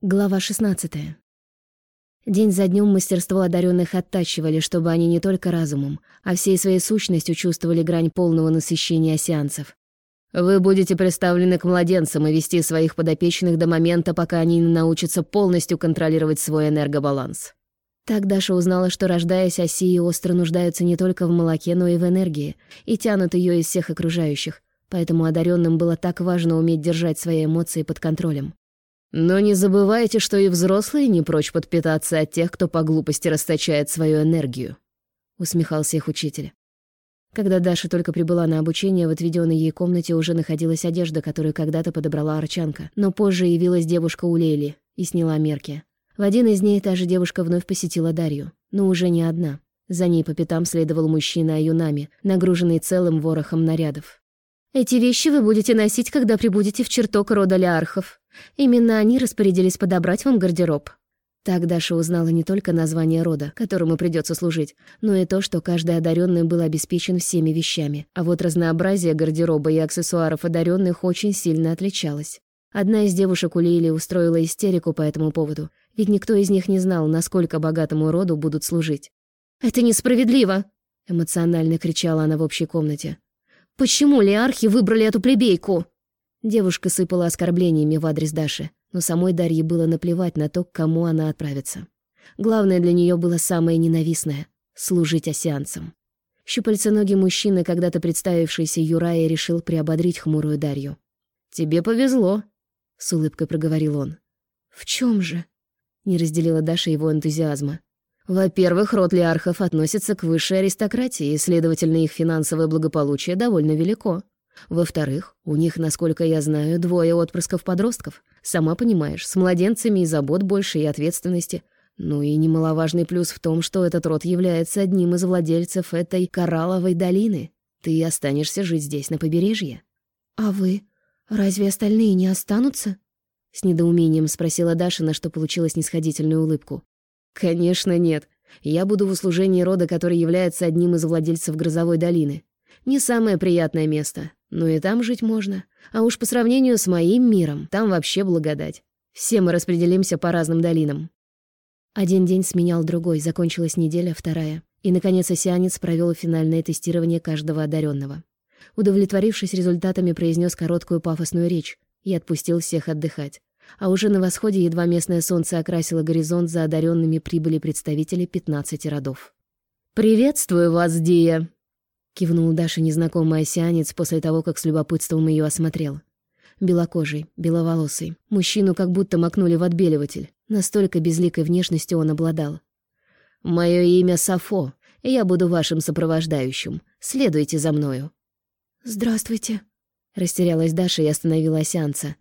Глава 16. День за днем мастерство одаренных оттачивали, чтобы они не только разумом, а всей своей сущностью чувствовали грань полного насыщения сеансов. Вы будете представлены к младенцам и вести своих подопечных до момента, пока они не научатся полностью контролировать свой энергобаланс. Так Даша узнала, что, рождаясь, Осии остро нуждаются не только в молоке, но и в энергии, и тянут ее из всех окружающих, поэтому одаренным было так важно уметь держать свои эмоции под контролем. Но не забывайте, что и взрослые не прочь подпитаться от тех, кто по глупости расточает свою энергию», — усмехался их учитель. Когда Даша только прибыла на обучение, в отведенной ей комнате уже находилась одежда, которую когда-то подобрала Арчанка, но позже явилась девушка у Лейли и сняла мерки. В один из дней та же девушка вновь посетила Дарью, но уже не одна. За ней по пятам следовал мужчина Аюнами, нагруженный целым ворохом нарядов. «Эти вещи вы будете носить, когда прибудете в чертог рода Леархов», Именно они распорядились подобрать вам гардероб. Так Даша узнала не только название рода, которому придется служить, но и то, что каждый одаренный был обеспечен всеми вещами. А вот разнообразие гардероба и аксессуаров одаренных очень сильно отличалось. Одна из девушек у Лили устроила истерику по этому поводу, ведь никто из них не знал, насколько богатому роду будут служить. «Это несправедливо!» — эмоционально кричала она в общей комнате. «Почему лиархи выбрали эту плебейку?» Девушка сыпала оскорблениями в адрес Даши, но самой Дарье было наплевать на то, к кому она отправится. Главное для нее было самое ненавистное — служить осеанцам. Щупальценогий мужчина, когда-то представившийся Юрая, решил приободрить хмурую Дарью. «Тебе повезло», — с улыбкой проговорил он. «В чем же?» — не разделила Даша его энтузиазма. «Во-первых, род Лиархов относится к высшей аристократии, и, следовательно, их финансовое благополучие довольно велико. Во-вторых, у них, насколько я знаю, двое отпрысков-подростков. Сама понимаешь, с младенцами и забот больше, и ответственности. Ну и немаловажный плюс в том, что этот род является одним из владельцев этой коралловой долины. Ты останешься жить здесь, на побережье. «А вы? Разве остальные не останутся?» С недоумением спросила Даша, на что получила снисходительную улыбку. «Конечно нет. Я буду в услужении рода, который является одним из владельцев Грозовой долины. Не самое приятное место, но и там жить можно. А уж по сравнению с моим миром, там вообще благодать. Все мы распределимся по разным долинам. Один день сменял другой, закончилась неделя, вторая. И, наконец, осянец провел финальное тестирование каждого одаренного. Удовлетворившись результатами, произнес короткую пафосную речь и отпустил всех отдыхать. А уже на восходе едва местное солнце окрасило горизонт, за одаренными прибыли представители 15 родов. «Приветствую вас, Дия!» Кивнул Даша незнакомый осянец после того, как с любопытством ее осмотрел. Белокожий, беловолосый. Мужчину как будто макнули в отбеливатель. Настолько безликой внешностью он обладал. «Мое имя Сафо, я буду вашим сопровождающим. Следуйте за мною». «Здравствуйте», — растерялась Даша и остановила осянца.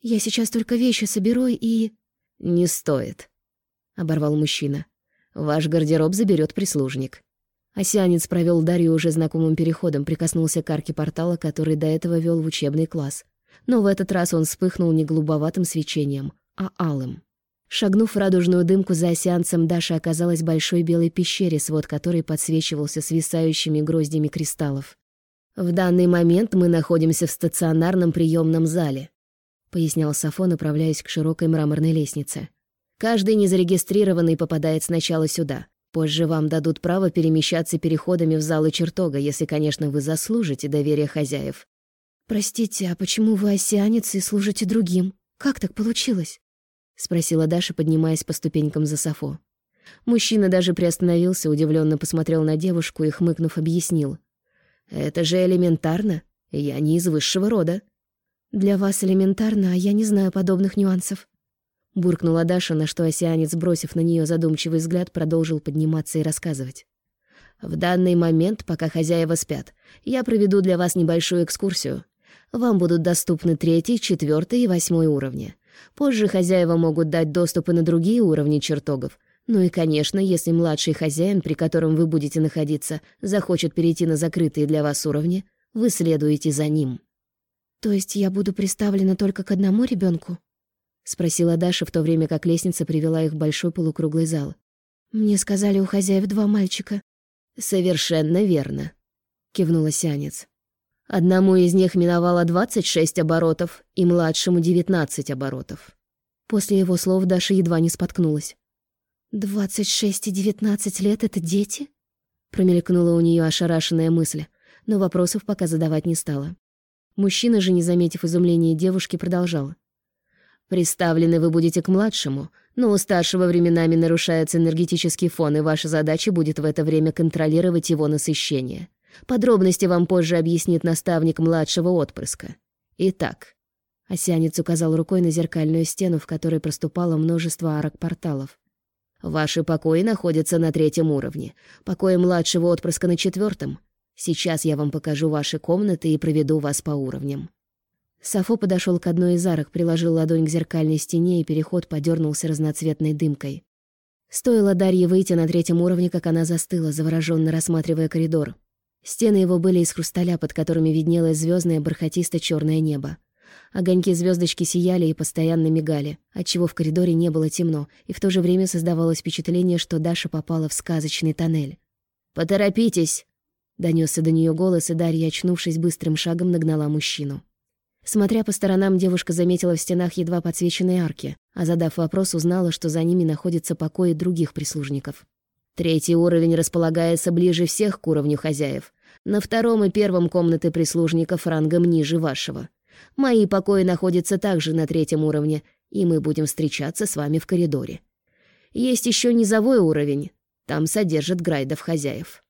«Я сейчас только вещи соберу и...» «Не стоит», — оборвал мужчина. «Ваш гардероб заберет прислужник». Осянец провел Дарью уже знакомым переходом, прикоснулся к арке портала, который до этого вел в учебный класс. Но в этот раз он вспыхнул не голубоватым свечением, а алым. Шагнув в радужную дымку за осянцем, Даша оказалась в большой белой пещере, свод которой подсвечивался свисающими гроздями кристаллов. «В данный момент мы находимся в стационарном приемном зале», — пояснял Сафо, направляясь к широкой мраморной лестнице. «Каждый незарегистрированный попадает сначала сюда. Позже вам дадут право перемещаться переходами в залы чертога, если, конечно, вы заслужите доверие хозяев. «Простите, а почему вы осянец и служите другим? Как так получилось?» — спросила Даша, поднимаясь по ступенькам за Сафо. Мужчина даже приостановился, удивленно посмотрел на девушку и, хмыкнув, объяснил. «Это же элементарно. Я не из высшего рода». «Для вас элементарно, а я не знаю подобных нюансов», Буркнула Даша, на что осянец, бросив на нее задумчивый взгляд, продолжил подниматься и рассказывать. «В данный момент, пока хозяева спят, я проведу для вас небольшую экскурсию. Вам будут доступны третий, четвертый и восьмой уровни. Позже хозяева могут дать доступы на другие уровни чертогов. Ну и, конечно, если младший хозяин, при котором вы будете находиться, захочет перейти на закрытые для вас уровни, вы следуете за ним». «То есть я буду приставлена только к одному ребенку? — спросила Даша, в то время как лестница привела их в большой полукруглый зал. «Мне сказали, у хозяев два мальчика». «Совершенно верно», — кивнула Сянец. «Одному из них миновало двадцать шесть оборотов и младшему девятнадцать оборотов. После его слов Даша едва не споткнулась. «Двадцать шесть и девятнадцать лет — это дети?» Промелькнула у нее ошарашенная мысль, но вопросов пока задавать не стала. Мужчина же, не заметив изумления девушки, продолжал. «Приставлены вы будете к младшему, но у старшего временами нарушается энергетический фон, и ваша задача будет в это время контролировать его насыщение. Подробности вам позже объяснит наставник младшего отпрыска. Итак, Осянец указал рукой на зеркальную стену, в которой проступало множество арок порталов. «Ваши покои находятся на третьем уровне, покои младшего отпрыска на четвертом. Сейчас я вам покажу ваши комнаты и проведу вас по уровням». Сафо подошел к одной из арок, приложил ладонь к зеркальной стене, и переход подернулся разноцветной дымкой. Стоило Дарье выйти на третьем уровне, как она застыла, завороженно рассматривая коридор. Стены его были из хрусталя, под которыми виднелось звездное бархатисто черное небо. Огоньки звездочки сияли и постоянно мигали, отчего в коридоре не было темно, и в то же время создавалось впечатление, что Даша попала в сказочный тоннель. «Поторопитесь!» — донесся до нее голос, и Дарья, очнувшись, быстрым шагом нагнала мужчину. Смотря по сторонам, девушка заметила в стенах едва подсвеченные арки, а задав вопрос, узнала, что за ними находятся покои других прислужников. Третий уровень располагается ближе всех к уровню хозяев. На втором и первом комнаты прислужников рангом ниже вашего. Мои покои находятся также на третьем уровне, и мы будем встречаться с вами в коридоре. Есть еще низовой уровень. Там содержат грайдов-хозяев».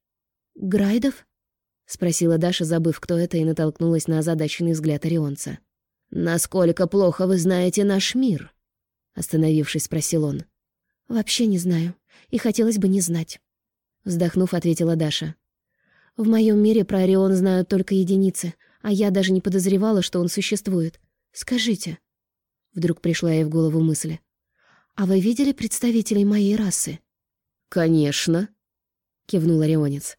«Грайдов?» — спросила Даша, забыв, кто это, и натолкнулась на озадаченный взгляд Орионца. «Насколько плохо вы знаете наш мир?» — остановившись, спросил он. «Вообще не знаю, и хотелось бы не знать», — вздохнув, ответила Даша. «В моем мире про Орион знают только единицы, а я даже не подозревала, что он существует. Скажите». Вдруг пришла ей в голову мысль. «А вы видели представителей моей расы?» «Конечно», — кивнул Орионец.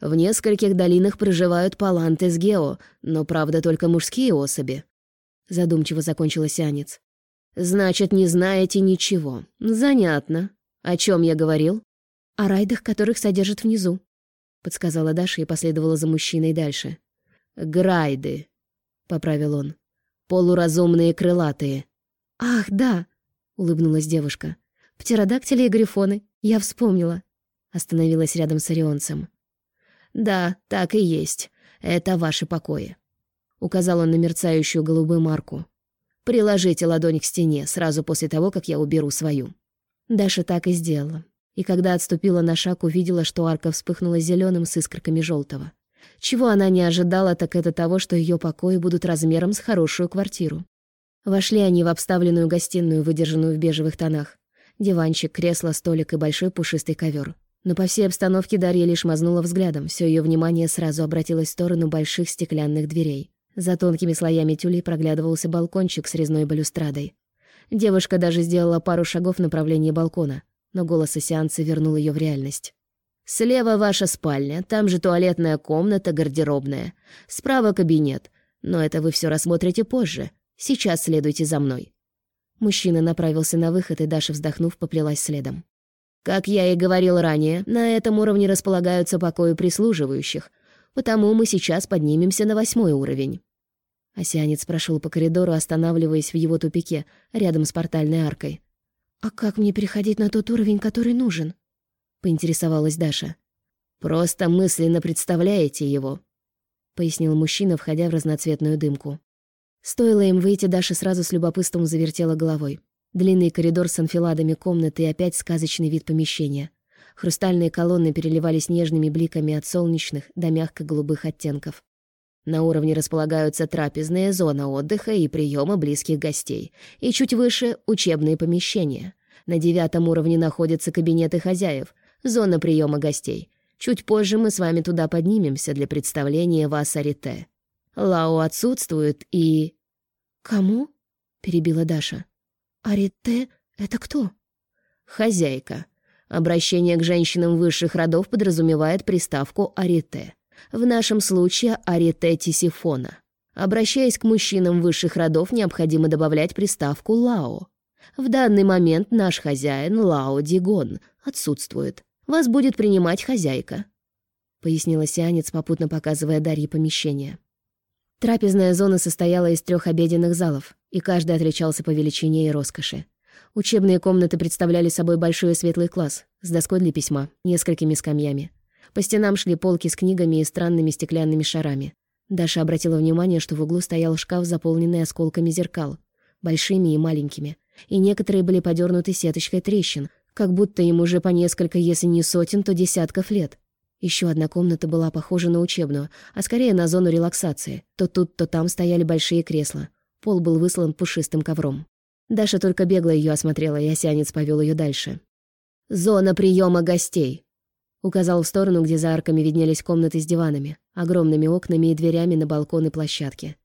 «В нескольких долинах проживают паланты с гео, но, правда, только мужские особи». Задумчиво закончил сианец. «Значит, не знаете ничего. Занятно. О чем я говорил?» «О райдах, которых содержат внизу», — подсказала Даша и последовала за мужчиной дальше. «Грайды», — поправил он. «Полуразумные крылатые». «Ах, да», — улыбнулась девушка. «Птеродактили и грифоны. Я вспомнила». Остановилась рядом с Орионцем. «Да, так и есть. Это ваши покои», — указал он на мерцающую голубую марку. «Приложите ладонь к стене сразу после того, как я уберу свою». Даша так и сделала. И когда отступила на шаг, увидела, что арка вспыхнула зеленым с искорками желтого. Чего она не ожидала, так это того, что ее покои будут размером с хорошую квартиру. Вошли они в обставленную гостиную, выдержанную в бежевых тонах. Диванчик, кресло, столик и большой пушистый ковер. Но по всей обстановке Дарья лишь мазнула взглядом, все ее внимание сразу обратилось в сторону больших стеклянных дверей. За тонкими слоями тюлей проглядывался балкончик с резной балюстрадой. Девушка даже сделала пару шагов в направлении балкона, но голос сеанса вернул ее в реальность. Слева ваша спальня, там же туалетная комната, гардеробная. Справа кабинет. Но это вы все рассмотрите позже. Сейчас следуйте за мной». Мужчина направился на выход, и Даша, вздохнув, поплелась следом. «Как я и говорил ранее, на этом уровне располагаются покои прислуживающих, потому мы сейчас поднимемся на восьмой уровень». Осянец прошел по коридору, останавливаясь в его тупике, рядом с портальной аркой. «А как мне переходить на тот уровень, который нужен?» — поинтересовалась Даша. «Просто мысленно представляете его», — пояснил мужчина, входя в разноцветную дымку. Стоило им выйти, Даша сразу с любопытством завертела головой. Длинный коридор с анфиладами комнаты и опять сказочный вид помещения. Хрустальные колонны переливались нежными бликами от солнечных до мягко-голубых оттенков. На уровне располагаются трапезная зона отдыха и приема близких гостей. И чуть выше — учебные помещения. На девятом уровне находятся кабинеты хозяев, зона приема гостей. Чуть позже мы с вами туда поднимемся для представления вас Арите. Лао отсутствует и...» «Кому?» — перебила Даша. «Арите — это кто?» «Хозяйка. Обращение к женщинам высших родов подразумевает приставку «арите». В нашем случае «арите тисифона». Обращаясь к мужчинам высших родов, необходимо добавлять приставку «лао». В данный момент наш хозяин, Лао Дигон, отсутствует. Вас будет принимать хозяйка», — пояснила сианец, попутно показывая Дарье помещение. Трапезная зона состояла из трех обеденных залов, и каждый отличался по величине и роскоши. Учебные комнаты представляли собой большой светлый класс с доской для письма, несколькими скамьями. По стенам шли полки с книгами и странными стеклянными шарами. Даша обратила внимание, что в углу стоял шкаф, заполненный осколками зеркал, большими и маленькими, и некоторые были подернуты сеточкой трещин, как будто им уже по несколько, если не сотен, то десятков лет. Еще одна комната была похожа на учебную, а скорее на зону релаксации. То тут, то там стояли большие кресла. Пол был выслан пушистым ковром. Даша только бегло ее осмотрела, и осянец повел ее дальше. «Зона приема гостей», — указал в сторону, где за арками виднелись комнаты с диванами, огромными окнами и дверями на балконы площадки.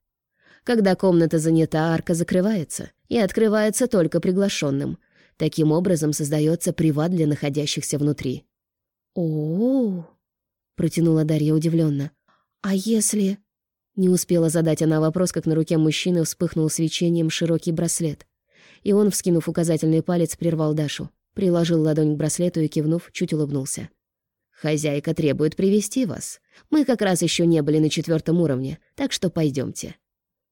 Когда комната занята, арка закрывается и открывается только приглашенным. Таким образом создается приват для находящихся внутри. О, протянула Дарья удивленно. А если... Не успела задать она вопрос, как на руке мужчины вспыхнул свечением широкий браслет. И он, вскинув указательный палец, прервал Дашу, приложил ладонь к браслету и, кивнув, чуть улыбнулся. «Хозяйка требует привести вас. Мы как раз еще не были на четвертом уровне, так что пойдемте.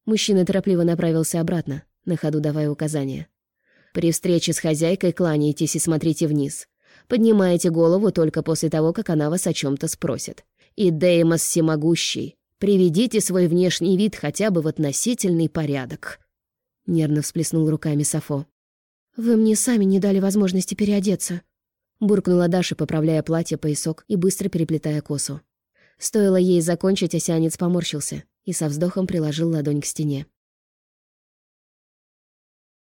Мужчина торопливо направился обратно, на ходу давая указания. «При встрече с хозяйкой кланяйтесь и смотрите вниз. Поднимаете голову только после того, как она вас о чем то спросит. И Деймос всемогущий, Приведите свой внешний вид хотя бы в относительный порядок». Нервно всплеснул руками Сафо. «Вы мне сами не дали возможности переодеться», буркнула Даша, поправляя платье, поясок и быстро переплетая косу. Стоило ей закончить, осянец поморщился и со вздохом приложил ладонь к стене.